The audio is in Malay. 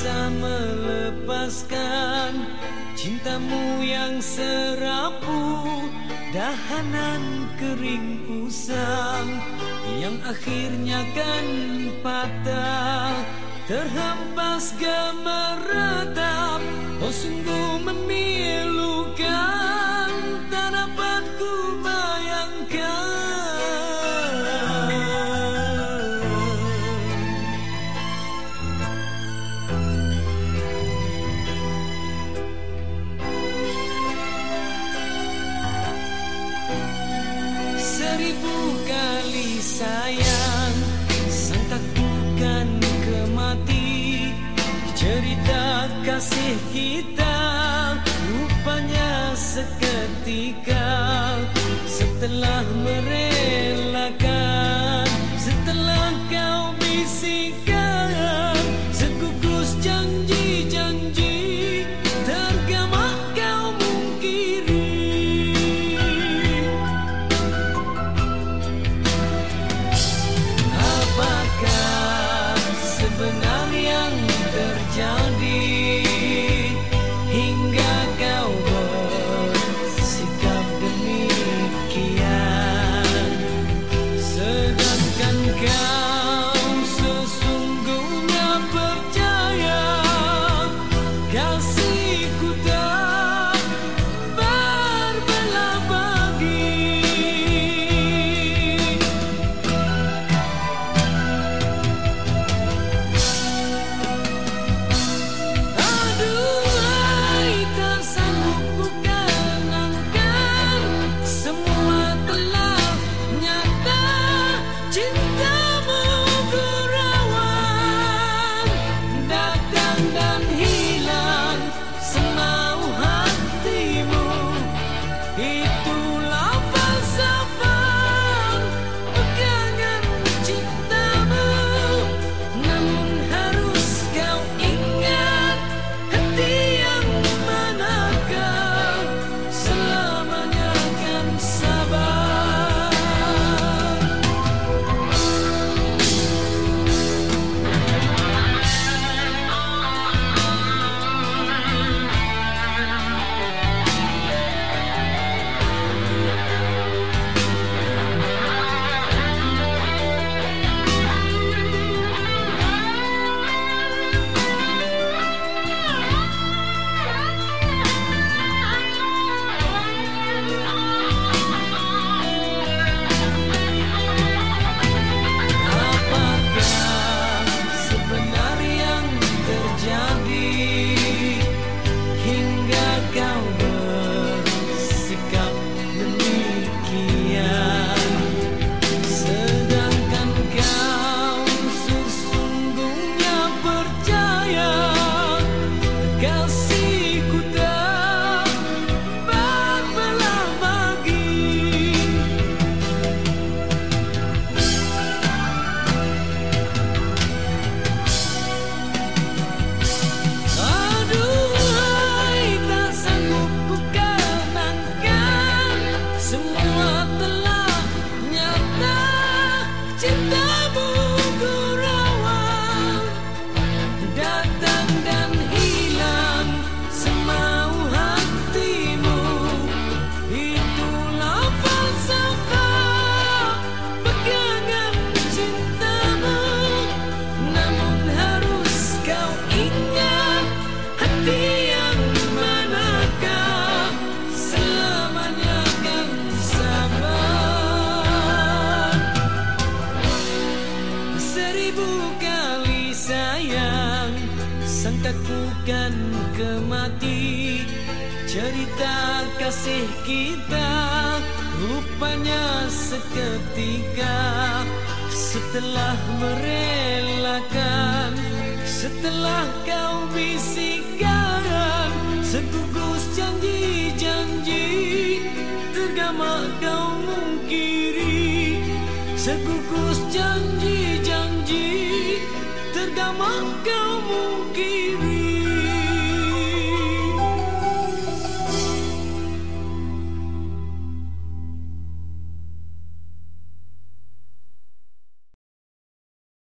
bisa melepaskan cintamu yang serapu dahanan kering usang yang akhirnya kan patah. Terhempas gemeretak oh sungguh memilukan. sayang sentakkan kematian cerita kasih kita rupanya seketika. Setelah mereka bukan kemati Cerita kasih kita. Rupanya seketika Setelah merelakan Setelah kau bisikkan Segugus janji-janji Tergama kau mengkiri Segugus janji-janji Tergama kau mengkiri.